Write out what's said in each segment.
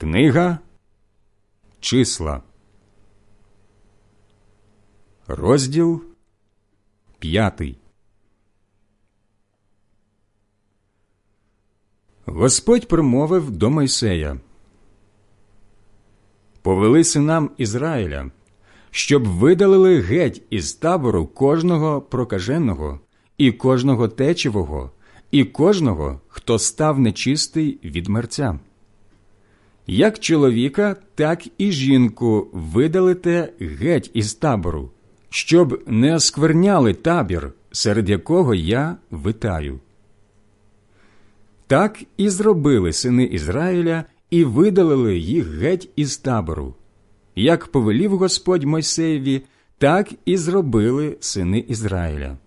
Книга Числа, розділ п'ятий. Господь промовив до Мойсея Повели синам Ізраїля, щоб видалили геть із табору кожного прокаженого і кожного течивого, і кожного, хто став нечистий від мерця. Як чоловіка, так і жінку видалите геть із табору, щоб не оскверняли табір, серед якого я витаю. Так і зробили сини Ізраїля і видалили їх геть із табору. Як повелів Господь Мойсеєві, так і зробили сини Ізраїля.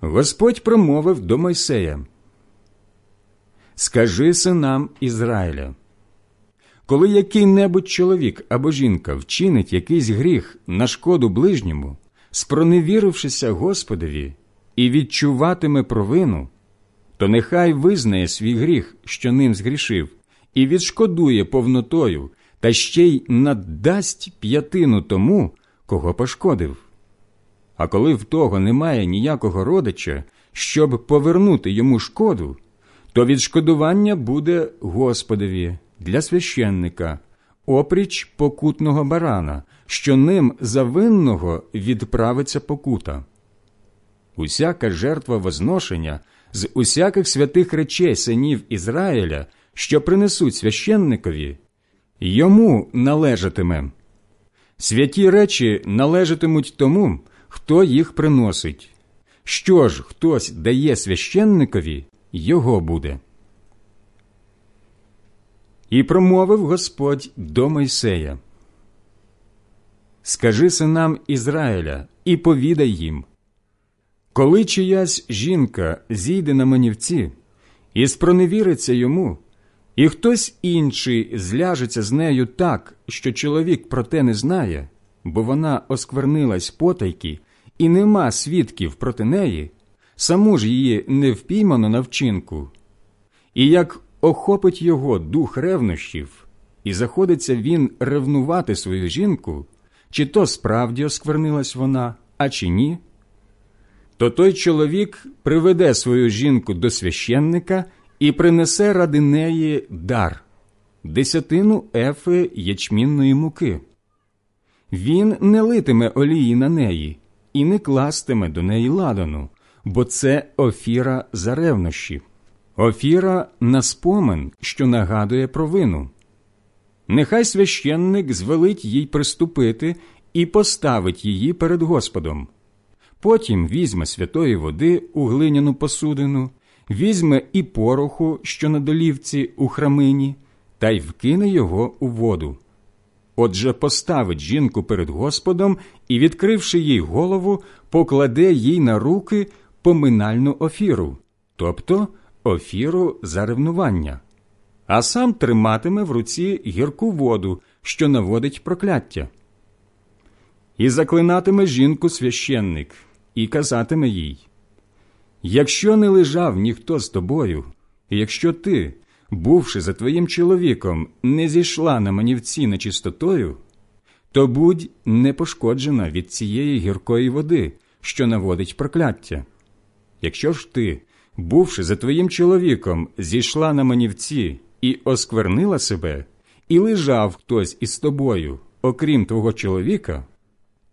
Господь промовив до Мойсея Скажи синам Ізраїля, коли який-небудь чоловік або жінка вчинить якийсь гріх на шкоду ближньому, спроневірившися Господові і відчуватиме провину, то нехай визнає свій гріх, що ним згрішив, і відшкодує повнотою, та ще й наддасть п'ятину тому, кого пошкодив. А коли в того немає ніякого родича, щоб повернути йому шкоду, то відшкодування буде Господові для священника, опріч покутного барана, що ним за винного відправиться покута. Усяка жертва возношення з усяких святих речей синів Ізраїля, що принесуть священникові, йому належатиме. Святі речі належатимуть тому, хто їх приносить. Що ж хтось дає священникові, його буде. І промовив Господь до Мойсея Скажи синам Ізраїля і повідай їм, коли чиясь жінка зійде на манівці і спроневіриться йому, і хтось інший зляжеться з нею так, що чоловік про те не знає, бо вона осквернилась потайки, і нема свідків проти неї, саму ж її не впіймано на вчинку, і як охопить його дух ревнощів, і заходиться він ревнувати свою жінку, чи то справді осквернилась вона, а чи ні, то той чоловік приведе свою жінку до священника і принесе ради неї дар десятину ефи ячмінної муки. Він не литиме олії на неї і не кластиме до неї ладану, бо це офіра за ревнощі, офіра на спомин, що нагадує про вину. Нехай священник звелить їй приступити і поставить її перед Господом. Потім візьме святої води у глиняну посудину, візьме і пороху, що на долівці у храмині, та й вкине його у воду. Отже, поставить жінку перед Господом і, відкривши їй голову, покладе їй на руки поминальну офіру, тобто офіру за ревнування, а сам триматиме в руці гірку воду, що наводить прокляття. І заклинатиме жінку священник, і казатиме їй Якщо не лежав ніхто з тобою, і якщо ти, бувши за твоїм чоловіком, не зійшла на манівці нечистотою, то будь не пошкоджена від цієї гіркої води, що наводить прокляття. Якщо ж ти, бувши за твоїм чоловіком, зійшла на манівці і осквернила себе, і лежав хтось із тобою, окрім твого чоловіка,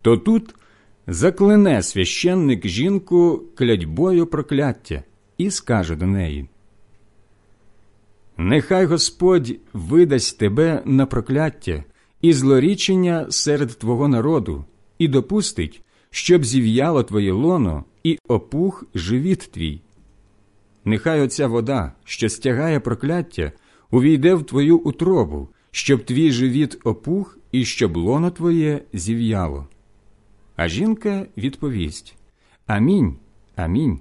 то тут заклине священник жінку клятьбою прокляття і скаже до неї Нехай Господь видасть тебе на прокляття і злорічення серед твого народу, і допустить, щоб зів'яло твоє лоно і опух живіт твій. Нехай оця вода, що стягає прокляття, увійде в твою утробу, щоб твій живіт опух і щоб лоно твоє зів'яло. А жінка відповість Амінь, амінь.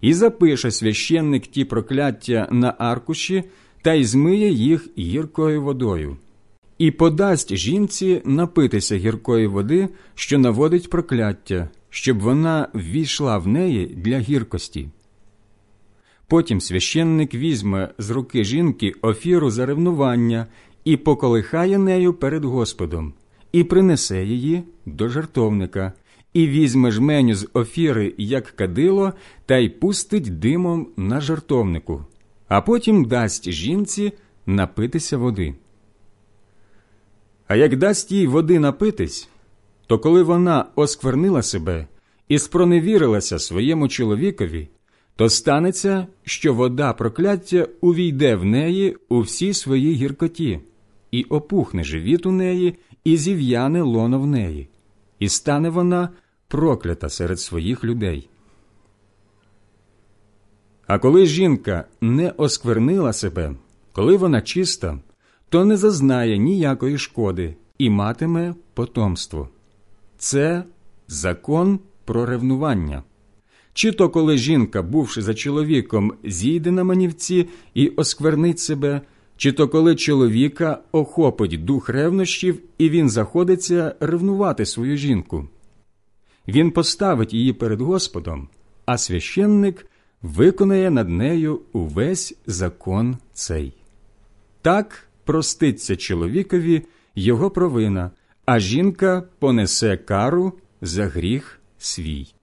І запише священник ті прокляття на аркуші та й змиє їх гіркою водою, і подасть жінці напитися гіркої води, що наводить прокляття, щоб вона ввійшла в неї для гіркості. Потім священник візьме з руки жінки офіру за ревнування і поколихає нею перед Господом, і принесе її до жартовника, і візьме жменю з офіри, як кадило, та й пустить димом на жартовнику, а потім дасть жінці напитися води. А як дасть їй води напитись, то коли вона осквернила себе і спроневірилася своєму чоловікові, то станеться, що вода прокляття увійде в неї у всій своїй гіркоті, і опухне живіт у неї, і зів'яне лоно в неї, і стане вона проклята серед своїх людей. А коли жінка не осквернила себе, коли вона чиста, то не зазнає ніякої шкоди і матиме потомство. Це закон про ревнування. Чи то коли жінка, бувши за чоловіком, зійде на манівці і осквернить себе, чи то коли чоловіка охопить дух ревнощів, і він заходиться ревнувати свою жінку. Він поставить її перед Господом, а священник виконає над нею увесь закон цей. Так проститься чоловікові його провина, а жінка понесе кару за гріх свій.